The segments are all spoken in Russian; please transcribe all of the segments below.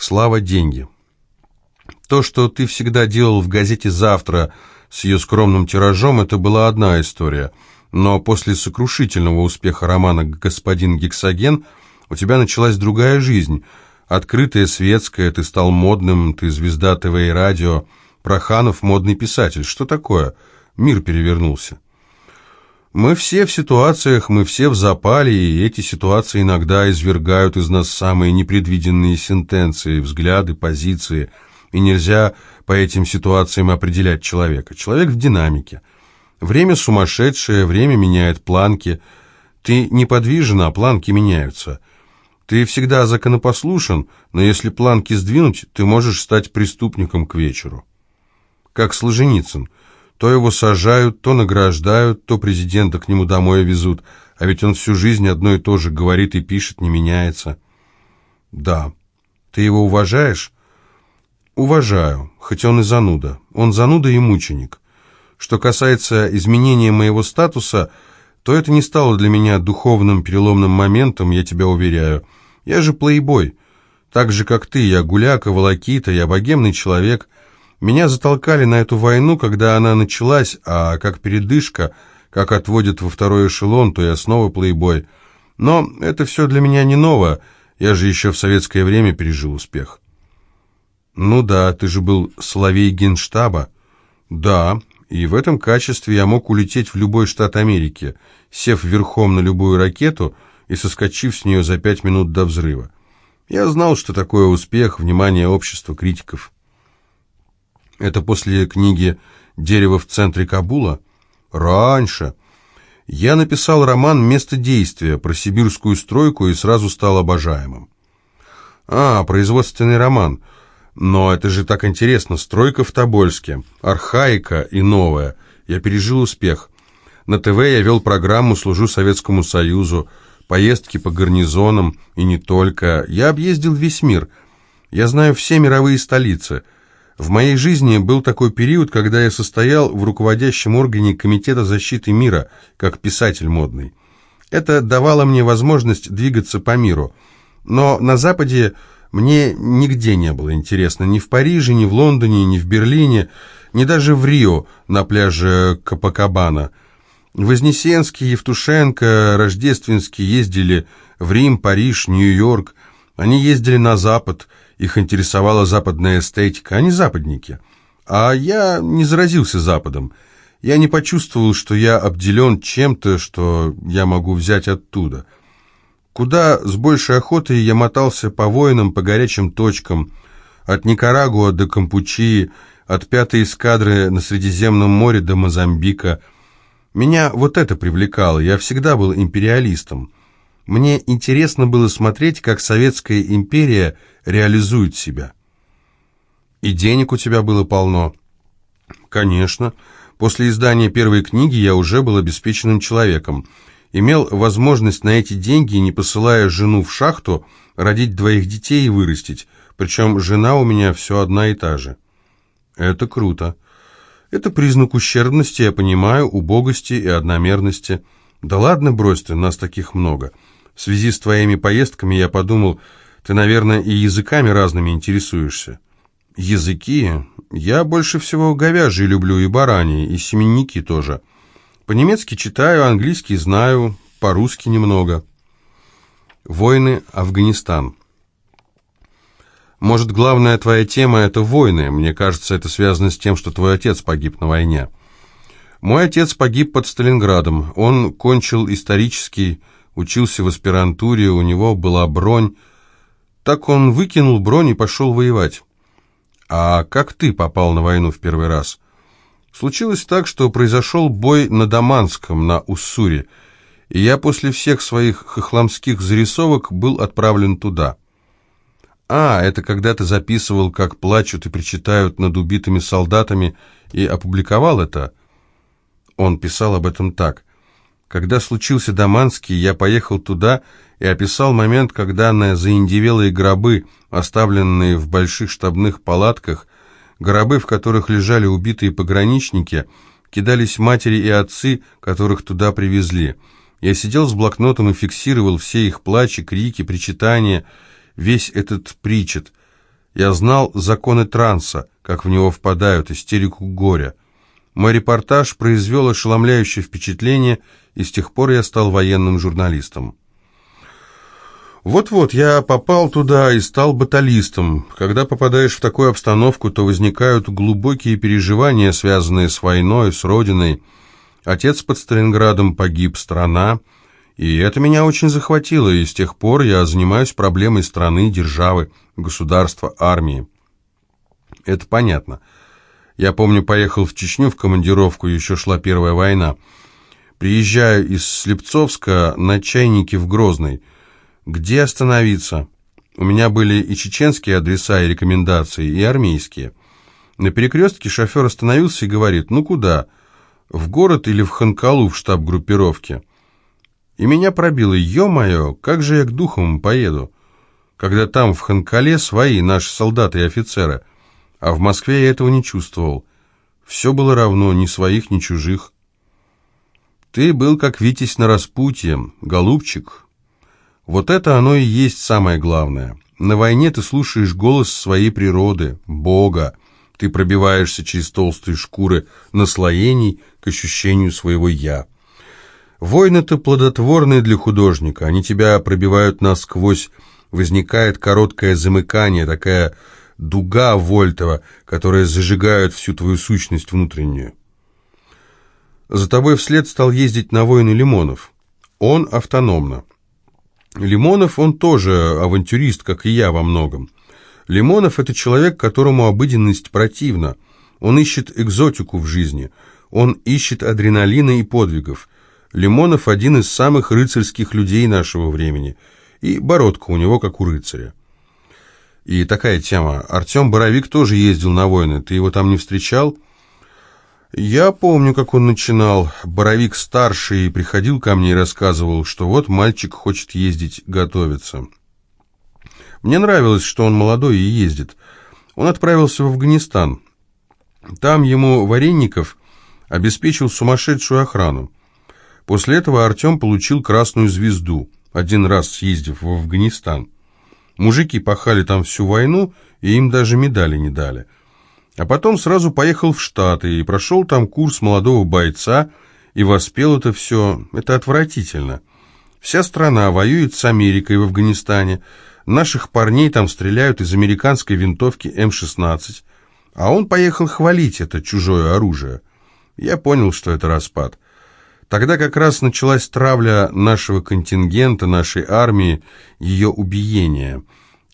Слава – деньги. То, что ты всегда делал в газете «Завтра» с ее скромным тиражом, это была одна история. Но после сокрушительного успеха романа «Господин Гексоген» у тебя началась другая жизнь. Открытая, светская, ты стал модным, ты звезда ТВ и радио. Проханов – модный писатель. Что такое? Мир перевернулся. Мы все в ситуациях, мы все в запале, и эти ситуации иногда извергают из нас самые непредвиденные сентенции, взгляды, позиции, и нельзя по этим ситуациям определять человека. Человек в динамике. Время сумасшедшее, время меняет планки. Ты неподвижен, а планки меняются. Ты всегда законопослушен, но если планки сдвинуть, ты можешь стать преступником к вечеру. Как Солженицын – то его сажают, то награждают, то президента к нему домой везут, а ведь он всю жизнь одно и то же говорит и пишет, не меняется. Да. Ты его уважаешь? Уважаю, хоть он и зануда. Он зануда и мученик. Что касается изменения моего статуса, то это не стало для меня духовным переломным моментом, я тебя уверяю. Я же плейбой. Так же, как ты, я гуляка, волокита, я богемный человек – меня затолкали на эту войну, когда она началась, а как передышка, как отводят во второй эшелон, то я снова плейбой. Но это все для меня не ново, я же еще в советское время пережил успех. Ну да, ты же был соловей генштаба. Да, и в этом качестве я мог улететь в любой штат Америки, сев верхом на любую ракету и соскочив с нее за пять минут до взрыва. Я знал, что такое успех, внимание общества, критиков. Это после книги «Дерево в центре Кабула»? Раньше. Я написал роман «Место действия» про сибирскую стройку и сразу стал обожаемым. А, производственный роман. Но это же так интересно. Стройка в Тобольске. Архаика и новая. Я пережил успех. На ТВ я вел программу «Служу Советскому Союзу», поездки по гарнизонам и не только. Я объездил весь мир. Я знаю все мировые столицы – в моей жизни был такой период, когда я состоял в руководящем органе Комитета защиты мира, как писатель модный. Это давало мне возможность двигаться по миру. Но на Западе мне нигде не было интересно, ни в Париже, ни в Лондоне, ни в Берлине, ни даже в Рио на пляже Капакабана. Вознесенский, Евтушенко, Рождественский ездили в Рим, Париж, Нью-Йорк. Они ездили на Запад – их интересовала западная эстетика, они западники. А я не заразился Западом. Я не почувствовал, что я обделен чем-то, что я могу взять оттуда. Куда с большей охотой я мотался по воинам, по горячим точкам, от Никарагуа до Кампучии, от пятой эскадры на Средиземном море до Мозамбика. Меня вот это привлекало, я всегда был империалистом. Мне интересно было смотреть, как Советская империя реализует себя. И денег у тебя было полно. Конечно. После издания первой книги я уже был обеспеченным человеком. Имел возможность на эти деньги, не посылая жену в шахту, родить двоих детей и вырастить. Причем жена у меня все одна и та же. Это круто. Это признак ущербности, я понимаю, убогости и одномерности. Да ладно, брось ты, нас таких много. В связи с твоими поездками я подумал, ты, наверное, и языками разными интересуешься. Языки? Я больше всего говяжьи люблю и барани, и семенники тоже. По-немецки читаю, английский знаю, по-русски немного. Войны, Афганистан. Может, главная твоя тема – это войны. Мне кажется, это связано с тем, что твой отец погиб на войне. Мой отец погиб под Сталинградом. Он кончил исторический учился в аспирантуре, у него была бронь. Так он выкинул бронь и пошел воевать. А как ты попал на войну в первый раз? Случилось так, что произошел бой на Даманском, на Уссуре, и я после всех своих хохламских зарисовок был отправлен туда. А, это когда ты записывал, как плачут и причитают над убитыми солдатами, и опубликовал это? Он писал об этом так. Когда случился Даманский, я поехал туда и описал момент, когда на заиндевелые гробы, оставленные в больших штабных палатках, гробы, в которых лежали убитые пограничники, кидались матери и отцы, которых туда привезли. Я сидел с блокнотом и фиксировал все их плачи, крики, причитания, весь этот причет. Я знал законы транса, как в него впадают, истерику горя. Мой репортаж произвел ошеломляющее впечатление, и с тех пор я стал военным журналистом. Вот-вот, я попал туда и стал баталистом. Когда попадаешь в такую обстановку, то возникают глубокие переживания, связанные с войной, с родиной. Отец под Сталинградом погиб, страна. И это меня очень захватило, и с тех пор я занимаюсь проблемой страны, державы, государства, армии. Это понятно. Я помню, поехал в Чечню в командировку, еще шла Первая война. Приезжаю из Слепцовска на чайнике в Грозный – где остановиться? У меня были и чеченские адреса и рекомендации, и армейские. На перекрестке шофер остановился и говорит, ну куда? В город или в Ханкалу в штаб группировки? И меня пробило, ё-моё, как же я к духам поеду? Когда там в Ханкале свои, наши солдаты и офицеры, а в Москве я этого не чувствовал. Все было равно, ни своих, ни чужих. Ты был как Витязь на распутье, голубчик, вот это оно и есть самое главное. На войне ты слушаешь голос своей природы, Бога. Ты пробиваешься через толстые шкуры наслоений к ощущению своего «я». Войны-то плодотворные для художника, они тебя пробивают насквозь, возникает короткое замыкание, такая дуга Вольтова, которая зажигает всю твою сущность внутреннюю. За тобой вслед стал ездить на войны Лимонов. Он автономно. Лимонов, он тоже авантюрист, как и я во многом. Лимонов – это человек, которому обыденность противна. Он ищет экзотику в жизни. Он ищет адреналина и подвигов. Лимонов – один из самых рыцарских людей нашего времени. И бородка у него, как у рыцаря. И такая тема. Артем Боровик тоже ездил на войны. Ты его там не встречал? – я помню, как он начинал. Боровик старший приходил ко мне и рассказывал, что вот мальчик хочет ездить готовиться. Мне нравилось, что он молодой и ездит. Он отправился в Афганистан. Там ему Варенников обеспечил сумасшедшую охрану. После этого Артем получил красную звезду, один раз съездив в Афганистан. Мужики пахали там всю войну, и им даже медали не дали – а потом сразу поехал в Штаты и прошел там курс молодого бойца, и воспел это все. Это отвратительно. Вся страна воюет с Америкой в Афганистане, наших парней там стреляют из американской винтовки М-16, а он поехал хвалить это чужое оружие. Я понял, что это распад. Тогда как раз началась травля нашего контингента, нашей армии, ее убиение.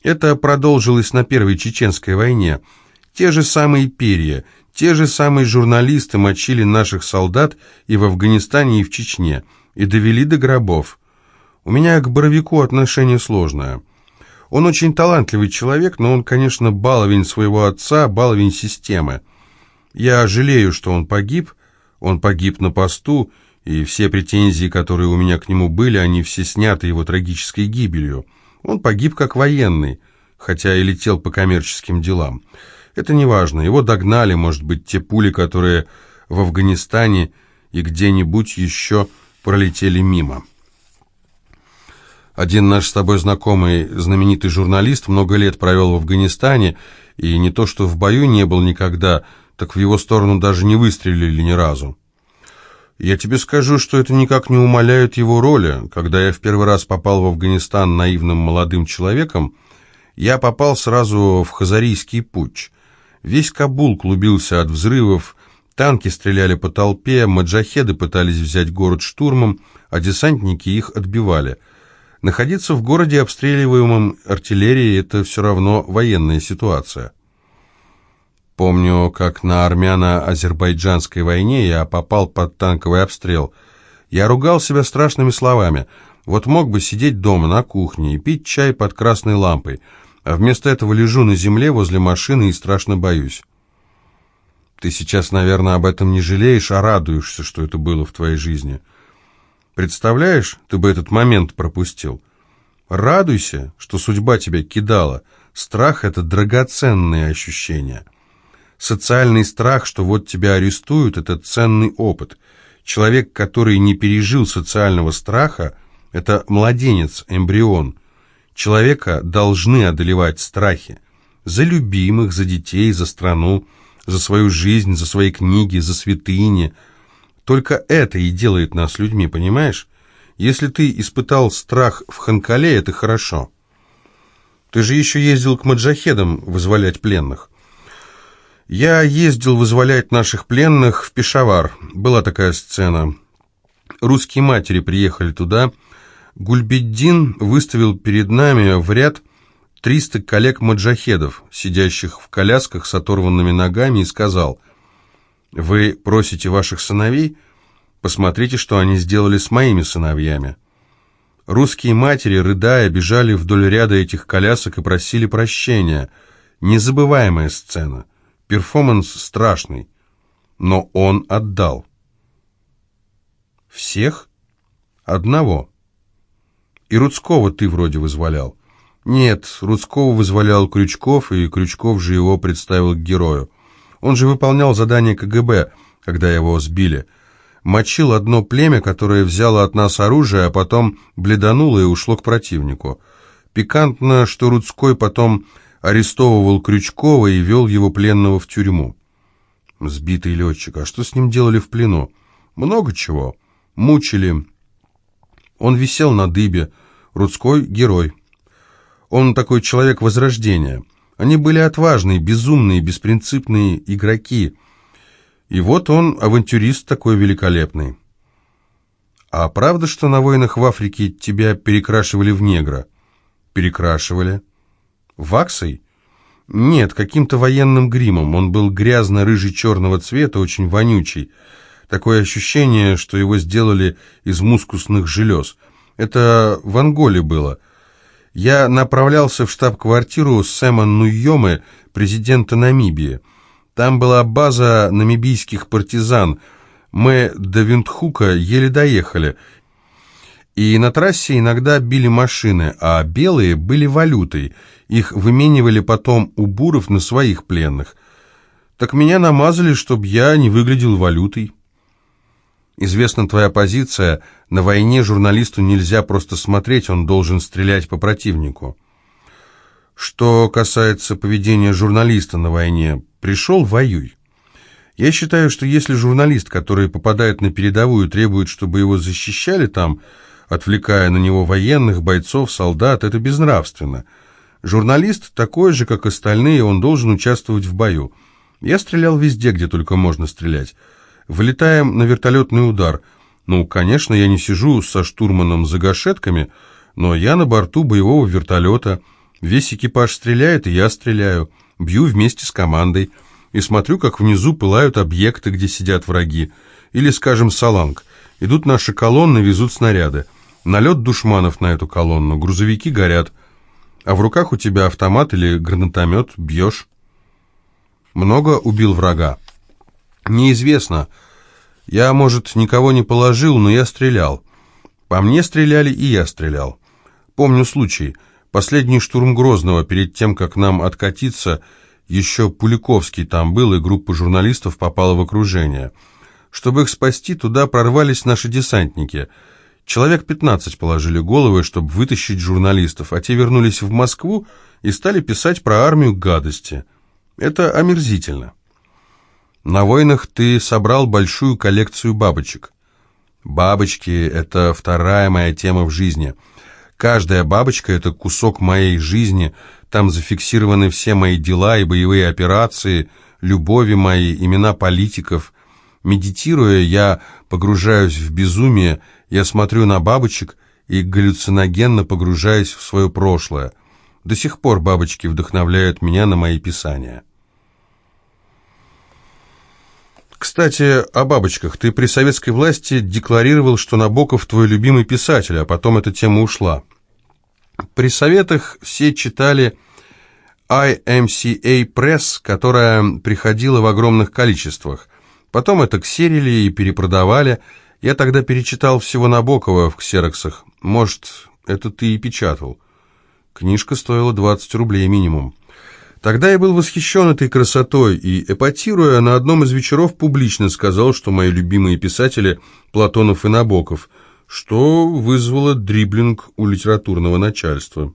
Это продолжилось на Первой Чеченской войне – те же самые перья, те же самые журналисты мочили наших солдат и в Афганистане, и в Чечне, и довели до гробов. У меня к Боровику отношение сложное. Он очень талантливый человек, но он, конечно, баловень своего отца, баловень системы. Я жалею, что он погиб, он погиб на посту, и все претензии, которые у меня к нему были, они все сняты его трагической гибелью. Он погиб как военный, хотя и летел по коммерческим делам. Это не важно. Его догнали, может быть, те пули, которые в Афганистане и где-нибудь еще пролетели мимо. Один наш с тобой знакомый, знаменитый журналист, много лет провел в Афганистане, и не то что в бою не был никогда, так в его сторону даже не выстрелили ни разу. Я тебе скажу, что это никак не умаляет его роли. Когда я в первый раз попал в Афганистан наивным молодым человеком, я попал сразу в Хазарийский путь. Весь Кабул клубился от взрывов, танки стреляли по толпе, маджахеды пытались взять город штурмом, а десантники их отбивали. Находиться в городе, обстреливаемом артиллерией, это все равно военная ситуация. Помню, как на армяно-азербайджанской войне я попал под танковый обстрел. Я ругал себя страшными словами. Вот мог бы сидеть дома на кухне и пить чай под красной лампой – а вместо этого лежу на земле возле машины и страшно боюсь. Ты сейчас, наверное, об этом не жалеешь, а радуешься, что это было в твоей жизни. Представляешь, ты бы этот момент пропустил. Радуйся, что судьба тебя кидала. Страх — это драгоценные ощущения. Социальный страх, что вот тебя арестуют, это ценный опыт. Человек, который не пережил социального страха, это младенец, эмбрион — Человека должны одолевать страхи. За любимых, за детей, за страну, за свою жизнь, за свои книги, за святыни. Только это и делает нас людьми, понимаешь? Если ты испытал страх в Ханкале, это хорошо. Ты же еще ездил к маджахедам вызволять пленных. Я ездил вызволять наших пленных в Пешавар. Была такая сцена. Русские матери приехали туда. Гульбеддин выставил перед нами в ряд 300 коллег-маджахедов, сидящих в колясках с оторванными ногами, и сказал, «Вы просите ваших сыновей? Посмотрите, что они сделали с моими сыновьями». Русские матери, рыдая, бежали вдоль ряда этих колясок и просили прощения. Незабываемая сцена. Перформанс страшный. Но он отдал. Всех? Одного. И Рудского ты вроде вызволял. Нет, Рудского вызволял Крючков, и Крючков же его представил к герою. Он же выполнял задание КГБ, когда его сбили. Мочил одно племя, которое взяло от нас оружие, а потом бледануло и ушло к противнику. Пикантно, что Рудской потом арестовывал Крючкова и вел его пленного в тюрьму. Сбитый летчик. А что с ним делали в плену? Много чего. Мучили. Он висел на дыбе. Рудской — герой. Он такой человек возрождения. Они были отважные, безумные, беспринципные игроки. И вот он, авантюрист такой великолепный. А правда, что на войнах в Африке тебя перекрашивали в негра? Перекрашивали. Ваксой? Нет, каким-то военным гримом. Он был грязно-рыжий черного цвета, очень вонючий. Такое ощущение, что его сделали из мускусных желез. Это в Анголе было. Я направлялся в штаб-квартиру Сэма Нуйомы, президента Намибии. Там была база намибийских партизан. Мы до Виндхука еле доехали. И на трассе иногда били машины, а белые были валютой. Их выменивали потом у буров на своих пленных. Так меня намазали, чтобы я не выглядел валютой. Известна твоя позиция. На войне журналисту нельзя просто смотреть, он должен стрелять по противнику. Что касается поведения журналиста на войне, пришел – воюй. Я считаю, что если журналист, который попадает на передовую, требует, чтобы его защищали там, отвлекая на него военных, бойцов, солдат, это безнравственно. Журналист такой же, как остальные, он должен участвовать в бою. Я стрелял везде, где только можно стрелять. Вылетаем на вертолетный удар. Ну, конечно, я не сижу со штурманом за гашетками, но я на борту боевого вертолета. Весь экипаж стреляет, и я стреляю. Бью вместе с командой. И смотрю, как внизу пылают объекты, где сидят враги. Или, скажем, саланг. Идут наши колонны, везут снаряды. Налет душманов на эту колонну, грузовики горят. А в руках у тебя автомат или гранатомет, бьешь. Много убил врага. Неизвестно. Я, может, никого не положил, но я стрелял. По мне стреляли, и я стрелял. Помню случай. Последний штурм Грозного, перед тем, как нам откатиться, еще Пуликовский там был, и группа журналистов попала в окружение. Чтобы их спасти, туда прорвались наши десантники. Человек 15 положили головы, чтобы вытащить журналистов, а те вернулись в Москву и стали писать про армию гадости. Это омерзительно. На войнах ты собрал большую коллекцию бабочек. Бабочки — это вторая моя тема в жизни. Каждая бабочка — это кусок моей жизни, там зафиксированы все мои дела и боевые операции, любови мои, имена политиков. Медитируя, я погружаюсь в безумие, я смотрю на бабочек и галлюциногенно погружаюсь в свое прошлое. До сих пор бабочки вдохновляют меня на мои писания. Кстати, о бабочках. Ты при советской власти декларировал, что Набоков твой любимый писатель, а потом эта тема ушла. При советах все читали IMCA Press, которая приходила в огромных количествах. Потом это ксерили и перепродавали. Я тогда перечитал всего Набокова в ксероксах. Может, это ты и печатал. Книжка стоила 20 рублей минимум. Тогда я был восхищен этой красотой и, эпатируя, на одном из вечеров публично сказал, что мои любимые писатели Платонов и Набоков, что вызвало дриблинг у литературного начальства.